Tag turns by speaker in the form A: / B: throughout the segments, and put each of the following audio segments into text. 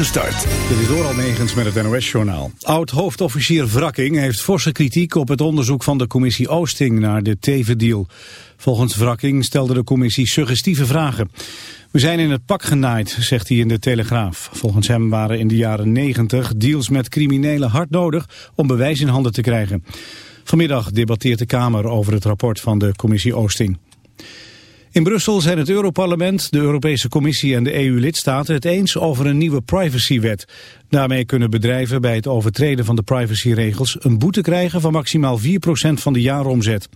A: Dit is door Almegens met het NOS-journaal. Oud-hoofdofficier Wrakking heeft forse kritiek op het onderzoek van de commissie Oosting naar de Teven-deal. Volgens Wrakking stelde de commissie suggestieve vragen. We zijn in het pak genaaid, zegt hij in de Telegraaf. Volgens hem waren in de jaren 90 deals met criminelen hard nodig om bewijs in handen te krijgen. Vanmiddag debatteert de Kamer over het rapport van de commissie Oosting. In Brussel zijn het Europarlement, de Europese Commissie en de EU-lidstaten het eens over een nieuwe privacywet. Daarmee kunnen bedrijven bij het overtreden van de privacyregels een boete krijgen van maximaal 4% van de jaaromzet.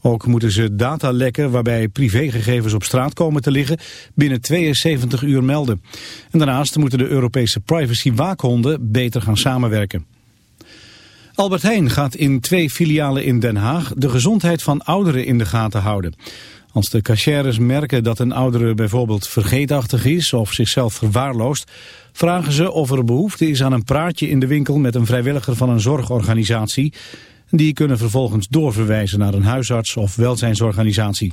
A: Ook moeten ze data lekken waarbij privégegevens op straat komen te liggen binnen 72 uur melden. En daarnaast moeten de Europese privacy-waakhonden beter gaan samenwerken. Albert Heijn gaat in twee filialen in Den Haag de gezondheid van ouderen in de gaten houden. Als de cachères merken dat een oudere bijvoorbeeld vergeetachtig is of zichzelf verwaarloost, vragen ze of er behoefte is aan een praatje in de winkel met een vrijwilliger van een zorgorganisatie. Die kunnen vervolgens doorverwijzen naar een huisarts of welzijnsorganisatie.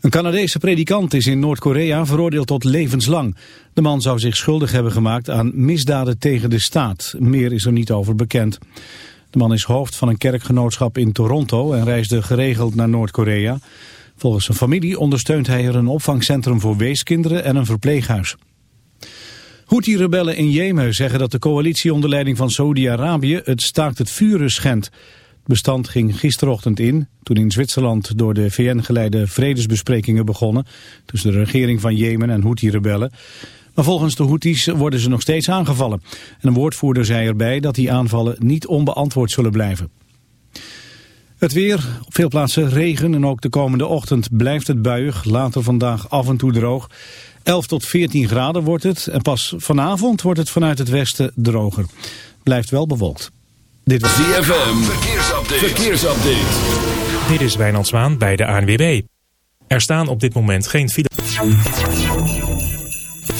A: Een Canadese predikant is in Noord-Korea veroordeeld tot levenslang. De man zou zich schuldig hebben gemaakt aan misdaden tegen de staat. Meer is er niet over bekend. De man is hoofd van een kerkgenootschap in Toronto en reisde geregeld naar Noord-Korea. Volgens zijn familie ondersteunt hij er een opvangcentrum voor weeskinderen en een verpleeghuis. Houthi-rebellen in Jemen zeggen dat de coalitie onder leiding van Saudi-Arabië het staakt het vuren schendt. Het bestand ging gisterochtend in, toen in Zwitserland door de VN geleide vredesbesprekingen begonnen tussen de regering van Jemen en Houthi-rebellen. Maar volgens de Houthis worden ze nog steeds aangevallen. En een woordvoerder zei erbij dat die aanvallen niet onbeantwoord zullen blijven. Het weer, op veel plaatsen regen en ook de komende ochtend blijft het buiig. Later vandaag af en toe droog. 11 tot 14 graden wordt het en pas vanavond wordt het vanuit het westen droger. Blijft wel bewolkt.
B: Dit was ZFM, verkeersupdate. verkeersupdate.
C: Dit is Wijnand Zwaan bij de ANWB. Er staan op dit moment geen file.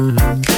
D: mm-hmm.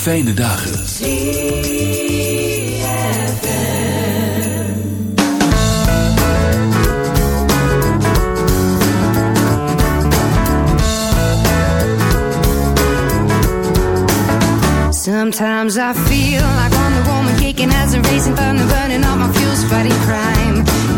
D: fijne dagen.
E: Sometimes I feel like I'm the woman kicking as a racing thunder burning all my fuels fighting crime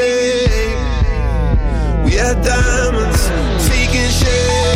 F: shape. We had diamonds taking shape.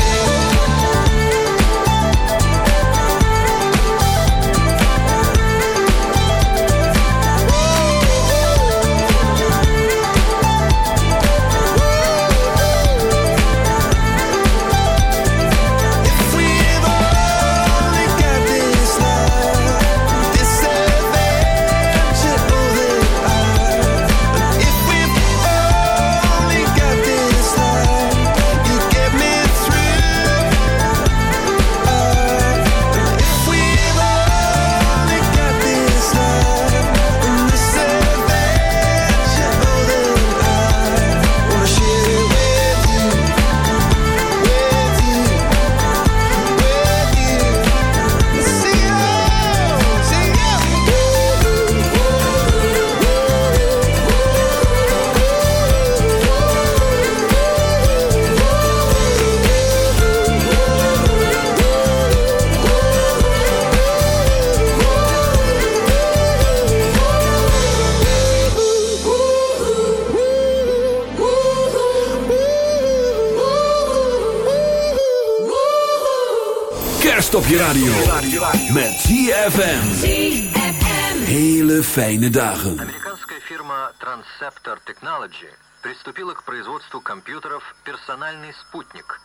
D: Kerst op je Hele fijne dagen.
G: Американская фирма Transceptor Technology приступила к производству компьютеров «Персональный спутник»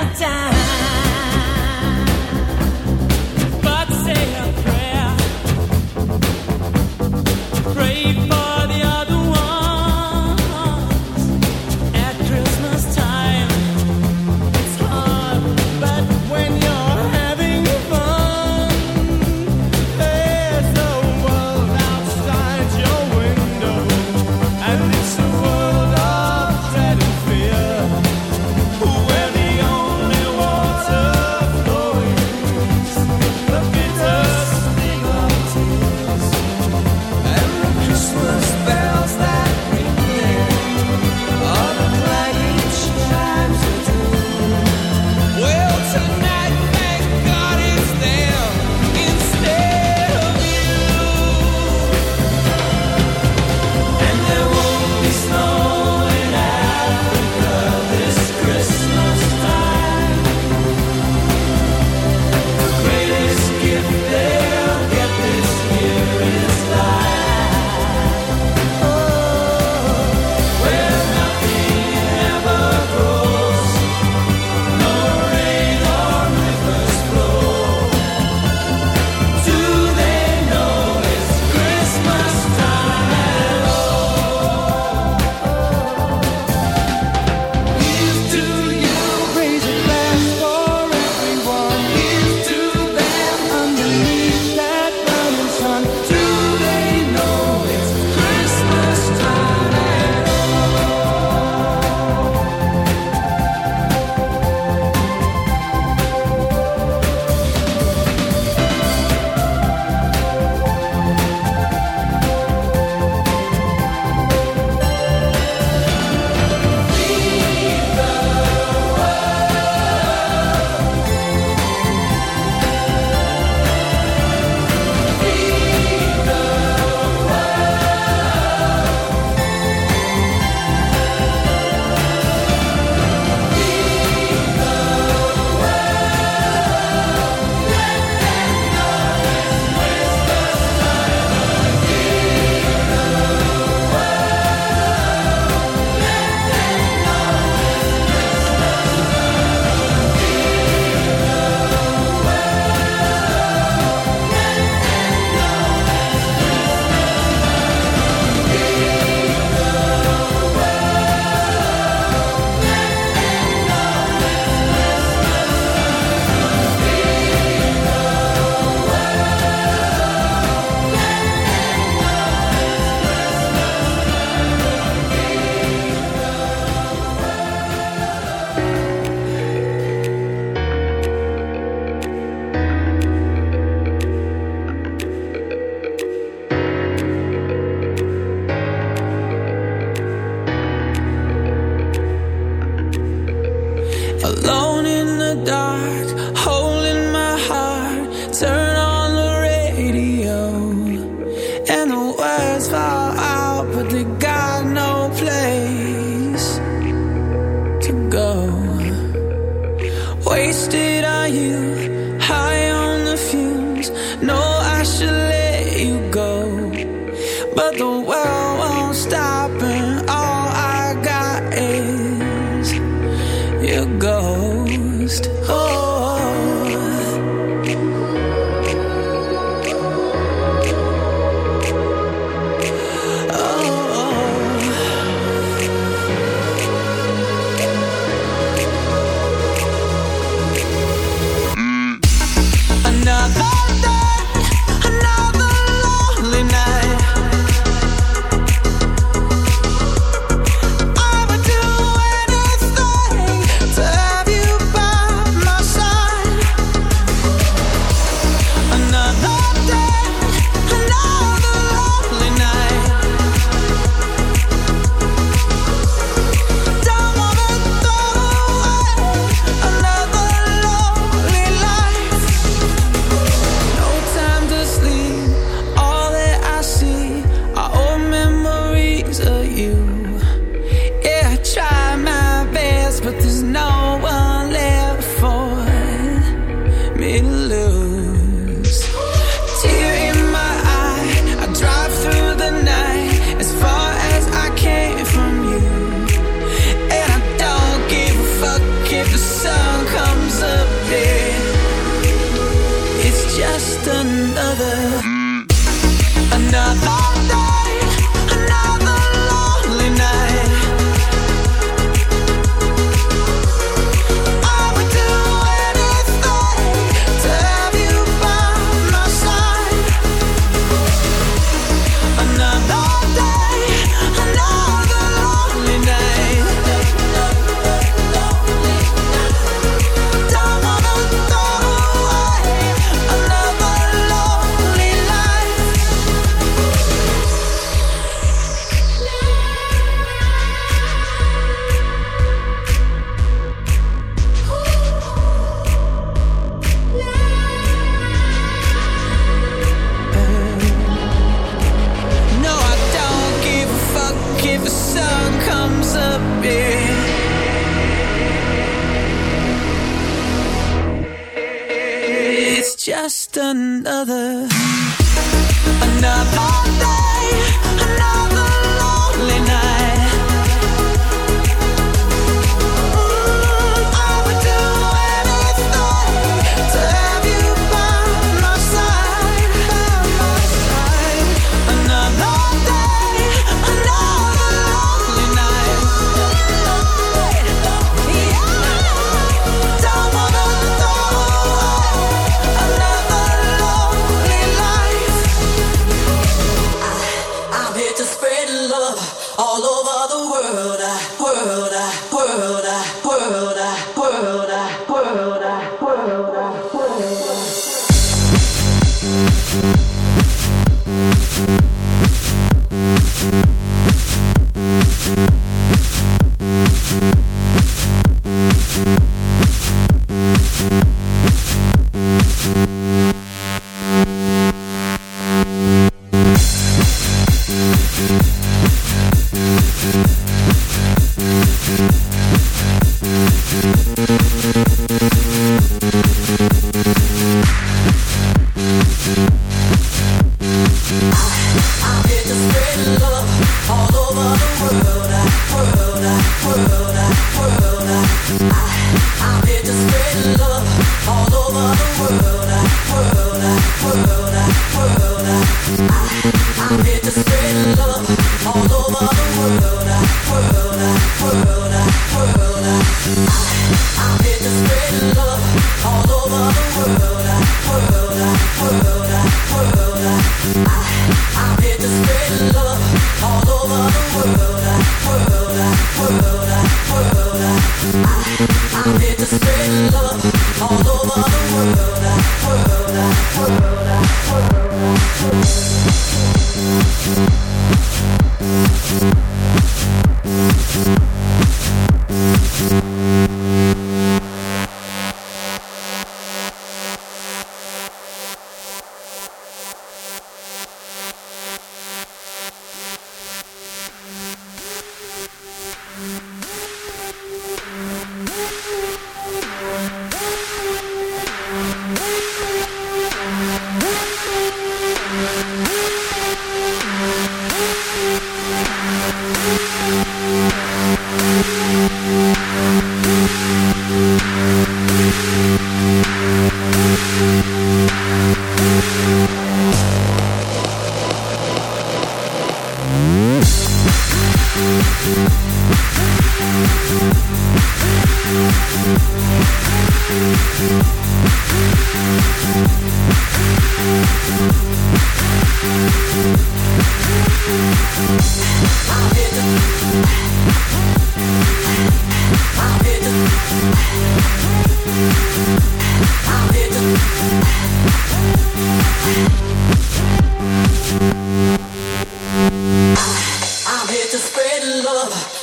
H: time.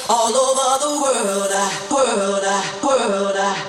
H: All
I: over the world, world, world,